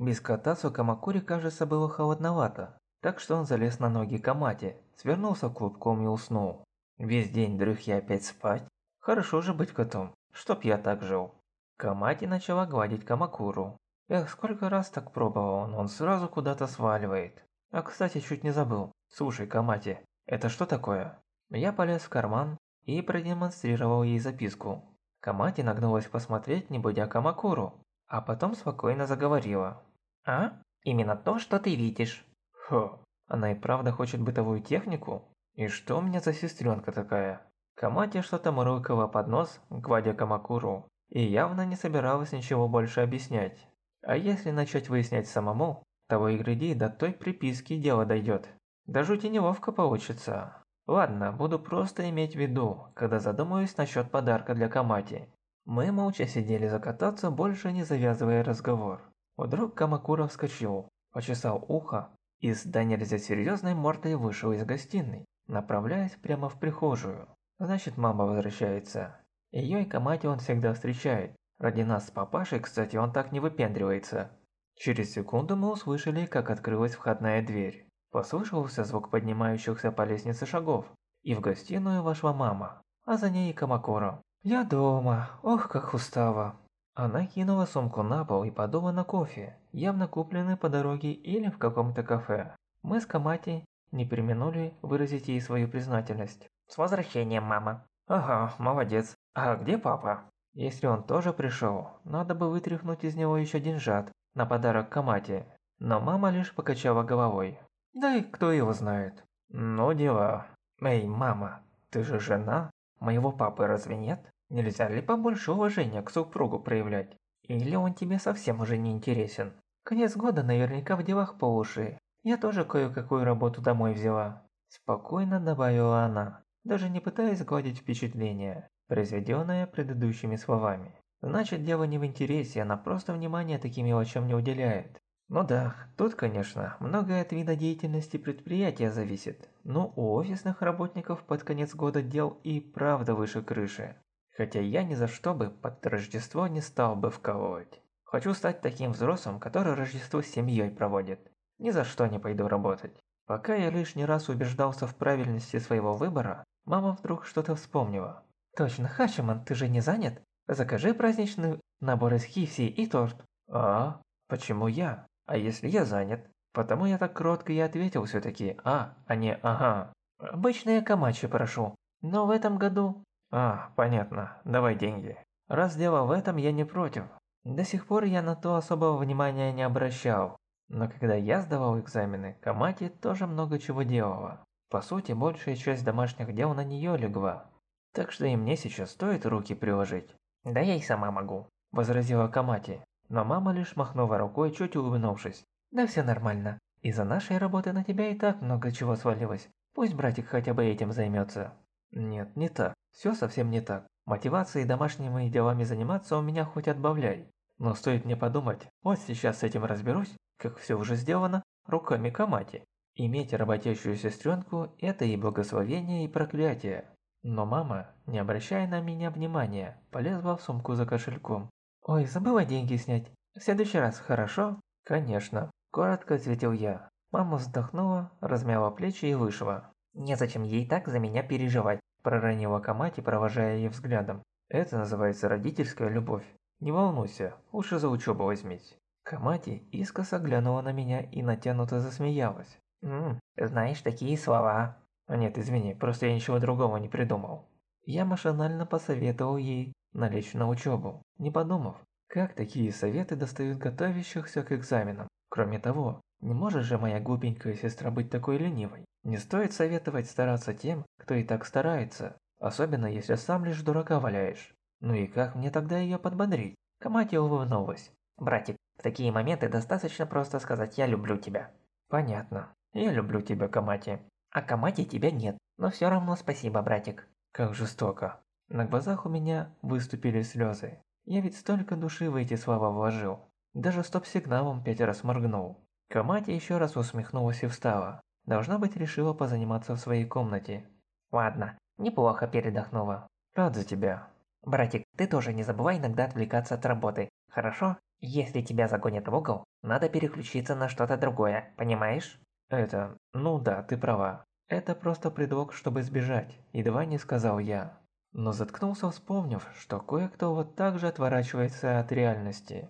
Без Катасу Камакури, кажется, было холодновато, так что он залез на ноги Камати, свернулся клубком и уснул. Весь день дрых я опять спать? Хорошо же быть котом, чтоб я так жил. Камати начала гладить Камакуру. Эх, сколько раз так пробовал он, он сразу куда-то сваливает. А кстати, чуть не забыл. Слушай, Камати, это что такое? Я полез в карман и продемонстрировал ей записку. Камати нагнулась посмотреть, не будя Камакуру, а потом спокойно заговорила. «А? Именно то, что ты видишь». Фу, она и правда хочет бытовую технику? И что у меня за сестренка такая? Камати что-то мурлыкала под нос, гладя Камакуру, и явно не собиралась ничего больше объяснять. А если начать выяснять самому, того и гляди, до той приписки дело дойдет. Да жути неловко получится. Ладно, буду просто иметь в виду, когда задумаюсь насчет подарка для Камати. Мы молча сидели закататься, больше не завязывая разговор. Вдруг Камакура вскочил, почесал ухо и с да нельзя серьезной мордой вышел из гостиной, направляясь прямо в прихожую. Значит, мама возвращается. Ее и Камати он всегда встречает. Ради нас с папашей, кстати, он так не выпендривается. Через секунду мы услышали, как открылась входная дверь. Послышался звук поднимающихся по лестнице шагов, и в гостиную вошла мама, а за ней и Камакора. «Я дома, ох, как устала!» Она кинула сумку на пол и подула на кофе, явно купленный по дороге или в каком-то кафе. Мы с Камати не применули выразить ей свою признательность. «С возвращением, мама!» «Ага, молодец. А где папа?» Если он тоже пришел, надо бы вытряхнуть из него еще деньжат на подарок Камати. Но мама лишь покачала головой. Да и кто его знает. Ну дела. Эй, мама, ты же жена? Моего папы разве нет? Нельзя ли побольше уважения к супругу проявлять? Или он тебе совсем уже не интересен? Конец года наверняка в делах по уши. Я тоже кое-какую работу домой взяла. Спокойно добавила она, даже не пытаясь гладить впечатление, произведенное предыдущими словами. Значит, дело не в интересе, она просто внимания таким мелочам не уделяет. Ну да, тут, конечно, многое от вида деятельности предприятия зависит, но у офисных работников под конец года дел и правда выше крыши. Хотя я ни за что бы под Рождество не стал бы вкалывать. Хочу стать таким взрослым, который Рождество с семьей проводит. Ни за что не пойду работать. Пока я лишний раз убеждался в правильности своего выбора, мама вдруг что-то вспомнила. «Точно, Хачиман, ты же не занят? Закажи праздничный набор из хифси и торт». «А? Почему я? А если я занят?» Потому я так кротко и ответил все-таки «а», а не «ага». «Обычные камачи прошу, но в этом году...» «А, понятно, давай деньги». Раз дело в этом, я не против. До сих пор я на то особого внимания не обращал. Но когда я сдавал экзамены, Камати тоже много чего делала. По сути, большая часть домашних дел на нее легла. Так что и мне сейчас стоит руки приложить. «Да я и сама могу», – возразила Камати. Но мама лишь махнула рукой, чуть улыбнувшись. «Да все нормально. Из-за нашей работы на тебя и так много чего свалилось. Пусть братик хотя бы этим займется». Нет, не так. Все совсем не так. Мотивации домашними делами заниматься у меня хоть отбавляй. Но стоит мне подумать, вот сейчас с этим разберусь, как все уже сделано, руками Камати. Иметь работающую сестренку – это и благословение, и проклятие. Но мама, не обращая на меня внимания, полезла в сумку за кошельком. «Ой, забыла деньги снять. В следующий раз, хорошо?» «Конечно», – коротко ответил я. Мама вздохнула, размяла плечи и вышла. «Незачем ей так за меня переживать», – проронила Камати, провожая ее взглядом. «Это называется родительская любовь. Не волнуйся, лучше за учебу возьмись». Камати искоса глянула на меня и натянуто засмеялась. «Ммм, знаешь такие слова». А нет, извини, просто я ничего другого не придумал. Я машинально посоветовал ей налечь на учебу, не подумав, как такие советы достают готовящихся к экзаменам. Кроме того, не может же моя глупенькая сестра быть такой ленивой. Не стоит советовать стараться тем, кто и так старается, особенно если сам лишь дурака валяешь. Ну и как мне тогда ее подбодрить? Камати улыбнулась. Братик, в такие моменты достаточно просто сказать «я люблю тебя». Понятно. Я люблю тебя, Камати. А Камати тебя нет, но все равно спасибо, братик. Как жестоко. На глазах у меня выступили слезы. Я ведь столько души в эти слова вложил. Даже стоп-сигналом пять раз моргнул. Камати еще раз усмехнулась и встала. Должна быть, решила позаниматься в своей комнате. Ладно, неплохо передохнула. Рад за тебя. Братик, ты тоже не забывай иногда отвлекаться от работы, хорошо? Если тебя загонят в угол, надо переключиться на что-то другое, понимаешь? Это... Ну да, ты права. Это просто предлог, чтобы сбежать, едва не сказал я. Но заткнулся, вспомнив, что кое-кто вот так же отворачивается от реальности.